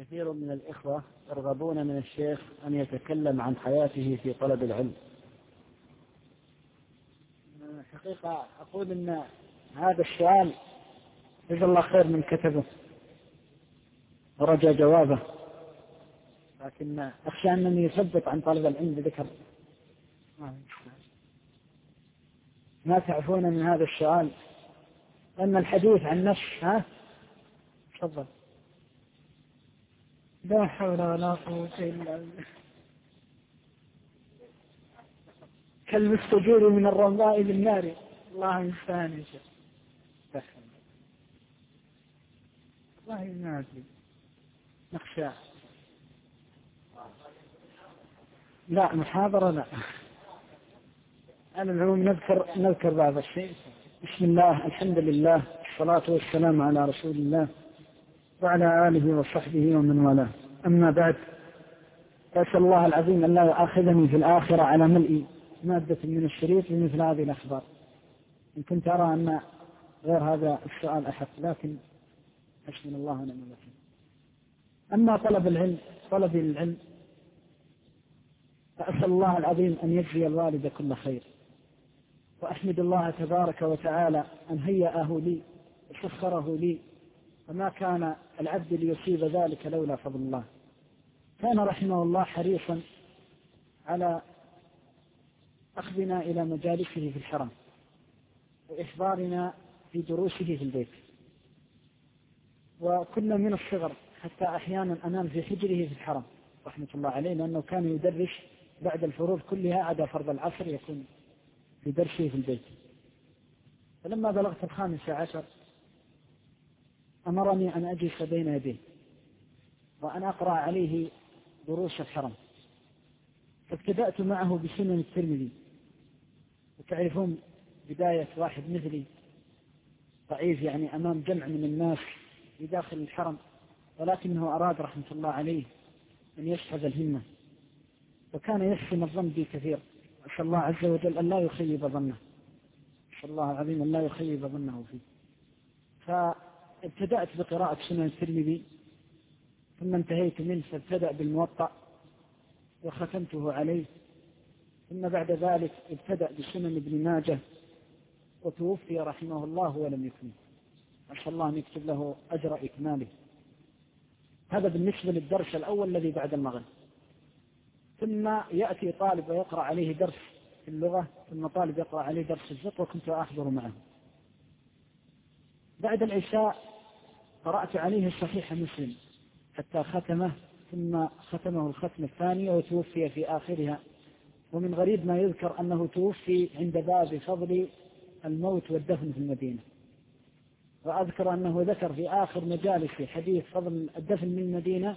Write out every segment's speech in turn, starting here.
كثير من الإخوة يرغبون من الشيخ أن يتكلم عن حياته في طلب العلم. حقيقة أقول أن هذا السؤال جزا الله خير من كتبه ورجى جوابه. لكن أخشى أنني يثبت عن طلب العلم بذكر. ما تعرفون من هذا السؤال؟ أن الحديث عن نفس ها؟ تفضل. لا حول ولا قوة إلا بالله. كالمستجور من الرمضاء بالنار الله المستعان يا شيخ. والله ما أدري نخشى. لا محاضرة لا. على العموم نذكر نذكر بعض الشيء. بسم الله الحمد لله والصلاة والسلام على رسول الله. وعلى آله وصحبه ومن والاه. أما بعد أسأل الله العظيم أن لا يؤاخذني في الآخرة على ملء مادة من الشريط بمثل هذه الأخبار. إن كنت أرى أن غير هذا السؤال أحق لكن حسبنا الله ونعم الوكيل. أما طلب العلم طلب العلم فأسأل الله العظيم أن يجزي الوالد كل خير. وأحمد الله تبارك وتعالى أن هيأه لي وسخره لي وما كان العبد ليصيب ذلك لولا فضل الله. كان رحمه الله حريصا على أخذنا إلى مجالسه في الحرم وإحضارنا في دروسه في البيت. وكنا من الصغر حتى أحيانا أنام في حجره في الحرم رحمة الله عليه لأنه كان يدرس بعد الفروض كلها عدا فرض العصر يكون في درسه في البيت. فلما بلغت الخامسة عشر أمرني أن أجلس بين يديه وأن أقرأ عليه دروس الحرم. فابتدأت معه بسنن الترمذي. وتعرفون بداية واحد مثلي ضعيف يعني أمام جمع من الناس في داخل الحرم ولكنه أراد رحمة الله عليه أن يشحذ الهمة. وكان يحسن الظن بي كثير. أسأل الله عز وجل أن لا يخيب ظنه. أسأل الله العظيم أن لا يخيب ظنه فيه. فابتدأت بقراءة سنن الترمذي ثم انتهيت منه فابتدأ بالموطأ وختمته عليه ثم بعد ذلك ابتدأ بسنن ابن ماجه وتوفي رحمه الله ولم يكمل أسأل الله أن يكتب له أجر إكماله. هذا بالنسبة للدرس الأول الذي بعد المغرب. ثم يأتي طالب ويقرأ عليه درس في اللغة ثم طالب يقرأ عليه درس الفقه وكنت أحضر معه. بعد العشاء قرأت عليه صحيح مسلم حتى ختمه ثم ختمه الختمة الثانية وتوفي في آخرها. ومن غريب ما يذكر أنه توفي عند باب فضل الموت والدفن في المدينة. وأذكر أنه ذكر في آخر مجالس حديث فضل الدفن من المدينة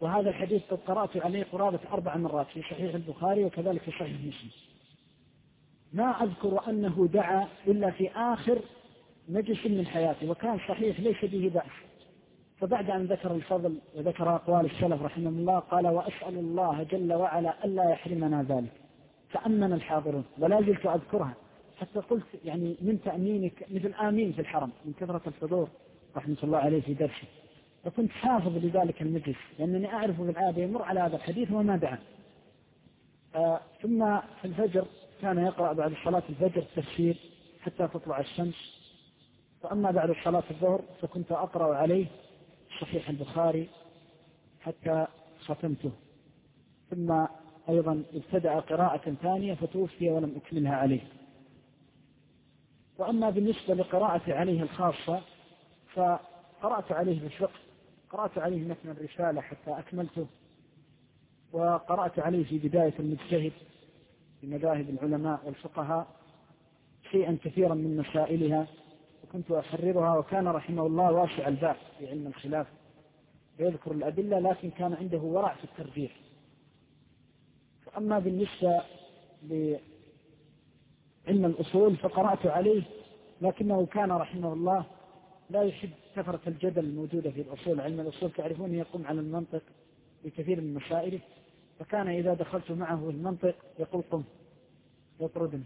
وهذا الحديث قد قرأت عليه قرابة أربع مرات في صحيح البخاري وكذلك في صحيح مسلم. ما أذكر أنه دعا إلا في آخر مجلس من حياته وكان صحيح ليس به بأس. فبعد أن ذكر الفضل وذكر أقوال السلف رحمه الله قال وأسأل الله جل وعلا ألا يحرمنا ذلك. فأمن الحاضرون ولا زلت أذكرها. حتى قلت يعني من تأمينك مثل آمين في الحرم من كثرة الحضور رحمة الله عليه في درسه. فكنت حافظ لذلك المجلس لأنني أعرف بالعادة يمر على هذا الحديث وما دعا. آه ثم في الفجر كان يقرأ بعد صلاة الفجر التفسير حتى تطلع الشمس. وأما بعد صلاة الظهر فكنت أقرأ عليه صحيح البخاري حتى ختمته. ثم أيضا ابتدأ قراءة ثانية فتوفي ولم أكملها عليه. وأما بالنسبة لقراءة عليه الخاصة فقرأت عليه بالفقه قرأت عليه متن الرسالة حتى أكملته وقرأت عليه في بداية المجتهد في مذاهب العلماء والفقهاء شيئا كثيرا من مسائلها وكنت أحررها وكان رحمه الله واسع الباب في علم الخلاف يذكر الأدلة لكن كان عنده ورع في الترجيح. فأما بالنسبة لعلم الأصول فقرأت عليه لكنه كان رحمه الله لا يحب كثرة الجدل الموجودة في الأصول. علم الأصول تعرفون يقوم على المنطق بكثير من مسائله فكان إذا دخلت معه المنطق يقول قم يطردني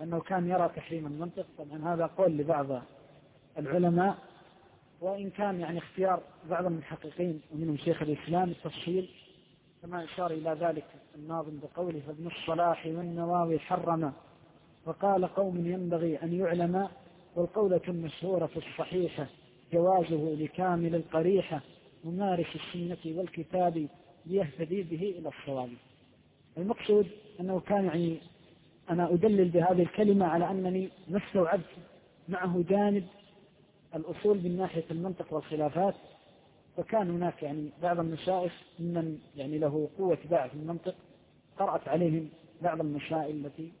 أنه كان يرى تحريم المنطق. طبعا هذا قول لبعض العلماء وإن كان يعني اختيار بعض المحققين ومنهم شيخ الإسلام التفصيل كما أشار إلى ذلك الناظم بقوله فابن الصلاح والنواوي حرم وقال قوم ينبغي أن يعلم والقولة المشهورة الصحيحة جوازه لكامل القريحة ممارس السنة والكتاب ليهتدي به إلى الصواب المقصود أنه كان يعني أنا أدلل بهذه الكلمة على أنني ما استوعبت معه جانب الأصول من ناحية المنطق والخلافات وكان هناك يعني بعض المشايخ ممن يعني له قوة باع في المنطق قرأت عليهم بعض المسائل التي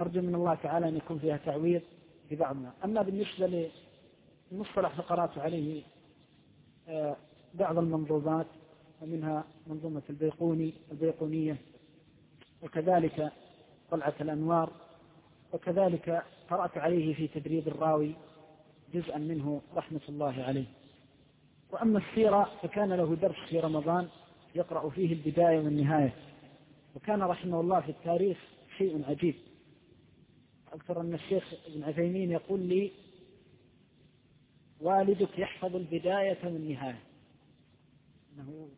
أرجو من الله تعالى أن يكون فيها تعويض في بعضها أما بالنسبة للمصطلح فقرأت عليه آه، بعض المنظومات ومنها منظومة البيقوني البيقونية وكذلك طلعة الأنوار وكذلك قرأت عليه في تدريب الراوي جزءا منه رحمة الله عليه. وأما السيرة فكان له درس في رمضان يقرأ فيه البداية والنهاية. وكان رحمه الله في التاريخ شيء عجيب. أذكر أن الشيخ ابن عثيمين يقول لي والدك يحفظ البداية والنهاية. أنه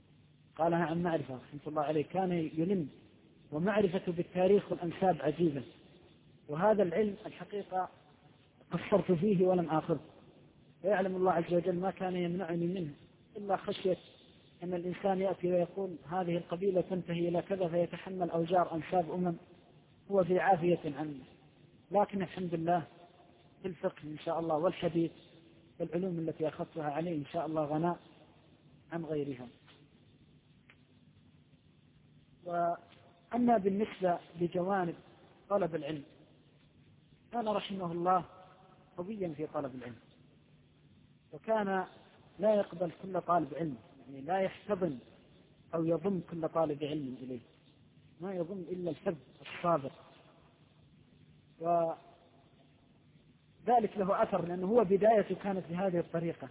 قالها عن معرفة رحمة الله عليه. كان يلم ومعرفة بالتاريخ والأنساب عجيبة. وهذا العلم الحقيقة قصرت فيه ولم آخذه ويعلم الله عز وجل ما كان يمنعني منه إلا خشية أن الإنسان يأتي ويقول هذه القبيلة تنتهي إلى كذا فيتحمل أوزار أنساب أمم هو في عافية عنه. لكن الحمد لله في الفقه إن شاء الله والحديث والعلوم التي أخذتها عليه إن شاء الله غناء عن غيرها. وأما بالنسبة لجوانب طلب العلم كان رحمه الله قويا في طلب العلم وكان لا يقبل كل طالب علم يعني لا يحتضن أو يضم كل طالب علم إليه ما يضم إلا الحب الصادق وذلك له أثر لأنه هو بدايته كانت بهذه الطريقة.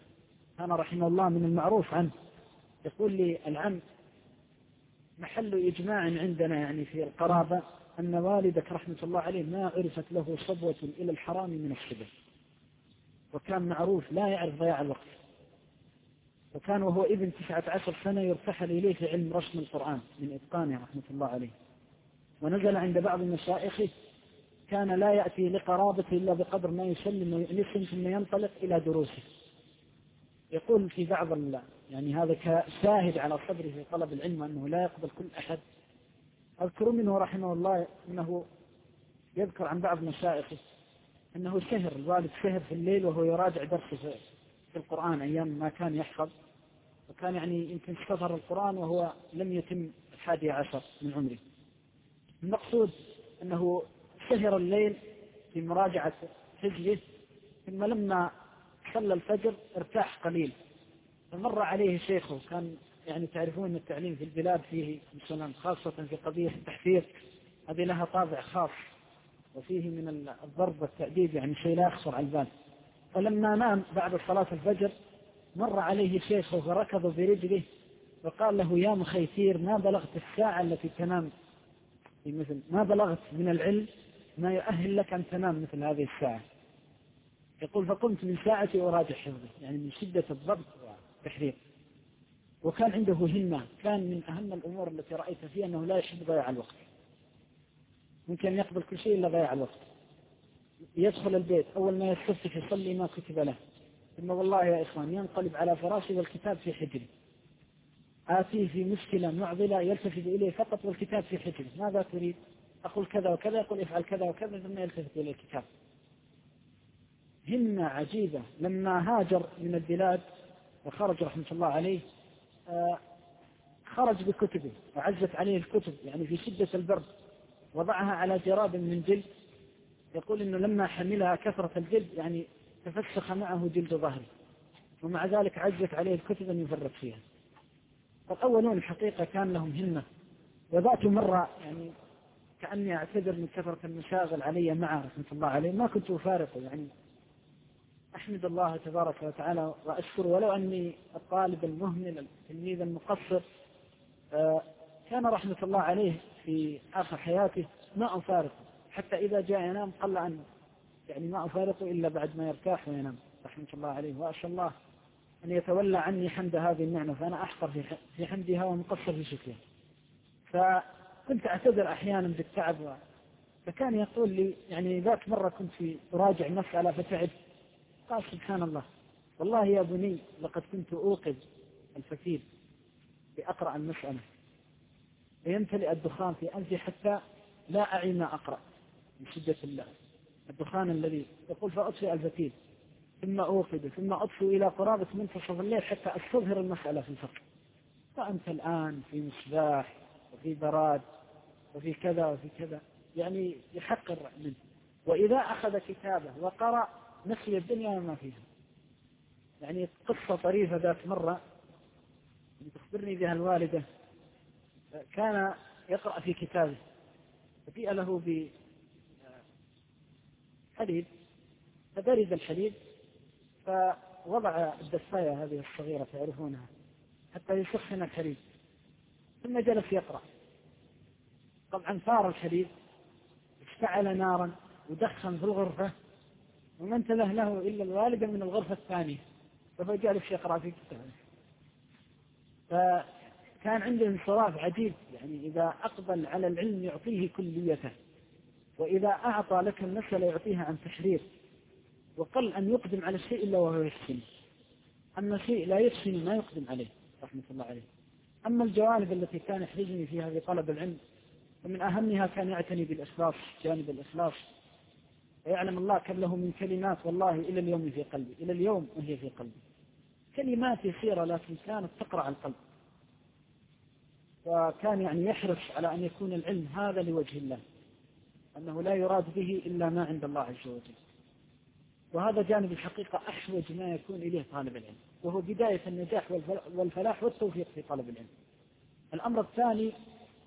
كان رحمه الله من المعروف عنه يقول لي العم محل إجماع عندنا يعني في القرابة أن والدك رحمة الله عليه ما عرفت له صبوة إلى الحرام من الشبه وكان معروف لا يعرف ضياع الوقت. وكان وهو ابن تسعة عشر سنة يرتحل إليه في علم رسم القرآن من إتقانه رحمة الله عليه. ونزل عند بعض مشائخه كان لا يأتي لقرابته إلا بقدر ما يسلم ويؤنسهم ثم ينطلق إلى دروسه. يقول في بعض يعني هذا كشاهد على صبره في طلب العلم أنه لا يقبل كل أحد. أذكر منه رحمه الله أنه يذكر عن بعض مشائخه أنه سهر الوالد سهر في الليل وهو يراجع درسه في القرآن أيام ما كان يحفظ. وكان يعني يمكن استظهر القرآن وهو لم يتم الحادي عشر من عمره. المقصود أنه سهر الليل في مراجعة حجره ثم لما صلى الفجر ارتاح قليل. فمر عليه شيخه كان يعني تعرفون أن التعليم في البلاد فيه مثلا خاصة في قضية التحفيظ هذه لها طابع خاص وفيه من الضرب والتأديب يعني شيء لا يخطر على البال. فلما نام بعد صلاة الفجر مر عليه شيخه فركض برجله وقال له يا مخيثير ما بلغت الساعة التي تنام؟ في مثل ما بلغت من العلم ما يؤهل لك أن تنام مثل هذه الساعة؟ يقول فقمت من ساعتي أراجع حفظه يعني من شدة الضبط والتحرير وكان عنده همة كان من أهم الأمور التي رأيت فيها أنه لا يحب ضياع الوقت. ممكن يقبل كل شيء إلا ضياع الوقت. يدخل البيت أول ما يستفتح يصلي ما كتب له. ثم والله يا إخوان ينقلب على فراشي والكتاب في حجري آتيه في مشكلة معضلة يلتفت إليه فقط والكتاب في حجري ماذا تريد؟ أقول كذا وكذا يقول افعل كذا وكذا ثم يلتفت إلى الكتاب. همة عجيبة. لما هاجر من البلاد وخرج رحمة الله عليه آه، خرج بكتبه وعزت عليه الكتب يعني في شدة البرد وضعها على جراب من جلد. يقول إنه لما حملها كثرة الجلد يعني تفسخ معه جلد ظهره ومع ذلك عزت عليه الكتب أن يفرط فيها. فالأولون الحقيقة كان لهم همة. وذات مرة يعني كأني أعتذر من كثرة المشاغل علي معه رحمة الله عليه ما كنت أفارقه يعني أحمد الله تبارك وتعالى وأشكر ولو أني الطالب المهمل التلميذ المقصر آه، كان رحمة الله عليه في آخر حياته ما أفارقه حتى إذا جاء ينام قل عن يعني ما أفارقه إلا بعد ما يرتاح وينام. رحمة الله عليه. وأسأل الله أن يتولى عني حمد هذه النعمة فأنا أحقر في حمدها ومقصر في شكرها فكنت أعتذر أحيانا بالتعب فكان يقول لي يعني ذات مرة كنت في أراجع مسألة فتعب. قال سبحان الله. والله يا بني لقد كنت أوقظ الفتيل لأقرأ المسألة. فيمتلئ الدخان في أنفي حتى لا أعي ما أقرأ من شدة الله. الدخان الذي يقول فأطفئ الفتيل ثم أوقد ثم أطفئ إلى قرابة منتصف الليل حتى أستظهر المسألة في الفقه فأنت الآن في مصباح وفي براد وفي كذا وفي كذا. يعني يحقر منه. وإذا أخذ كتابه وقرأ نسي الدنيا وما فيها. يعني قصة طريفة ذات مرة تخبرني بها الوالدة كان يقرأ في كتابه فجيء له بحليب فبرد الحليب فوضع الدفاية هذه الصغيرة تعرفونها حتى يسخن الحليب ثم جلس يقرأ. طبعا ثار الحليب اشتعل نارا ودخن في الغرفة وما انتبه له إلا الوالدة من الغرفة الثانية. فهو جالس يقرأ في كتابه. فكان عنده انصراف عجيب يعني إذا أقبل على العلم يعطيه كليته وإذا أعطى لك المسألة يعطيها عن تحرير وقل أن يقدم على الشيء إلا وهو يحسن. أما شيء لا يحسن ما يقدم عليه رحمة الله عليه. أما الجوانب التي كان يحرجني فيها في طلب العلم ومن أهمها كان يعتني بالإخلاص جانب الإخلاص ويعلم الله كم له من كلمات والله إلى اليوم في قلبي إلى اليوم وهي في قلبي. كلمات يسيرة لكن كانت تقرأ القلب. وكان يعني يحرص على أن يكون العلم هذا لوجه الله أنه لا يراد به إلا ما عند الله عز وجل. وهذا جانب الحقيقة أحوج ما يكون إليه طالب العلم وهو بداية النجاح والفلاح والتوفيق في طلب العلم. الأمر الثاني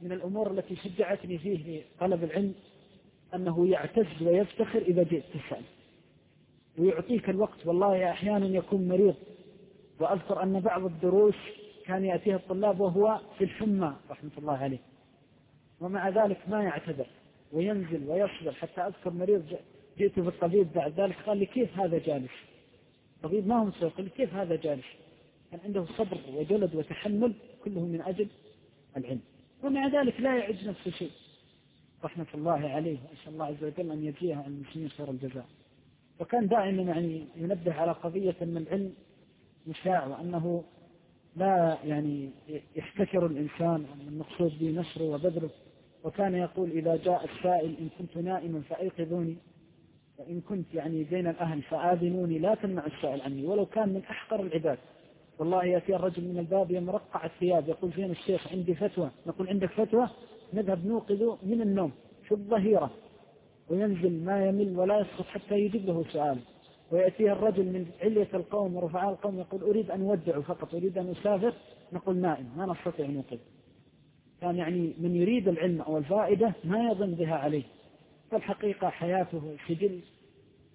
من الأمور التي شجعتني فيه في طلب العلم أنه يعتز ويفتخر إذا جئت تسأل. ويعطيك الوقت. والله أحيانا يكون مريض. وأذكر أن بعض الدروس كان يأتيه الطلاب وهو في الحمى رحمة الله عليه. ومع ذلك ما يعتذر. وينزل ويصبر. حتى أذكر مريض جئت بالطبيب بعد ذلك قال لي كيف هذا جالس؟ الطبيب ما هو قال لي كيف هذا جالس؟ كان عنده صبر وجلد وتحمل كله من أجل العلم. ومع ذلك لا يعد نفسه شيء. رحمة الله عليه وأسأل الله عز وجل أن يجزيه عن المسلمين خير الجزاء. وكان دائما يعني ينبه على قضية أن العلم مشاع وأنه لا يعني يحتكر الإنسان المقصود به نشره وبذله. وكان يقول إذا جاء السائل إن كنت نائما فأيقظوني وإن كنت يعني بين الأهل فآذنوني لا تمنع السائل عني ولو كان من أحقر العباد. والله يأتي الرجل من الباب يمرقع الثياب يقول فين الشيخ عندي فتوى نقول عندك فتوى؟ نذهب نوقظ من النوم في الظهيرة وينزل ما يمل ولا يسقط حتى يجيب له سؤال. ويأتيه الرجل من علية القوم ورفعاء القوم يقول أريد أن أودع فقط أريد أن أسافر. نقول نائم ما نستطيع نوقظ كان يعني من يريد العلم أو الفائدة ما يظن بها عليه. فالحقيقة حياته سجل.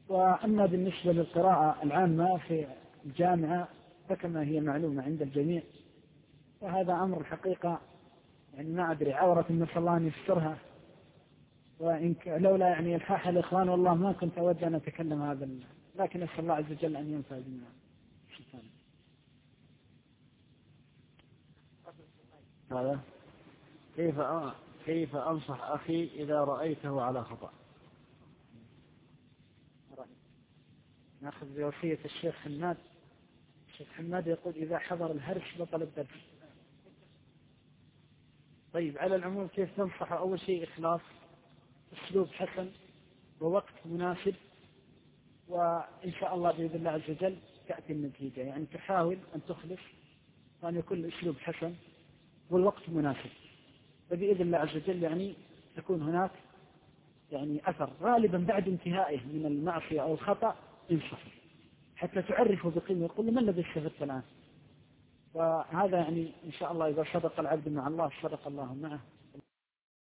وأما بالنسبة للقراءة العامة في الجامعة فكما هي معلومة عند الجميع وهذا أمر الحقيقة يعني ما أدري عورة نسأل الله أن يسترها. وإن لولا يعني إلحاح الإخوان والله ما كنت أود أن أتكلم هذا لكن أسأل الله عز وجل أن ينفع بنا. هذا؟ كيف كيف أنصح أخي إذا رأيته على خطأ؟ نأخذ بوصية الشيخ حماد. الشيخ حماد يقول إذا حضر الهرش بطل الدرس. طيب على العموم كيف تنصح أول شيء إخلاص أسلوب حسن ووقت مناسب وإن شاء الله بإذن الله عز وجل تأتي النتيجة. يعني تحاول أن تخلص وأن يكون الأسلوب حسن والوقت مناسب. فبإذن الله عز وجل يعني تكون هناك يعني أثر غالبا بعد انتهائه من المعصية أو الخطأ ينصح حتى تعرفه بقيمة يقول ما الذي استفدت الآن؟ وهذا يعني إن شاء الله إذا صدق العبد مع الله صدق الله معه.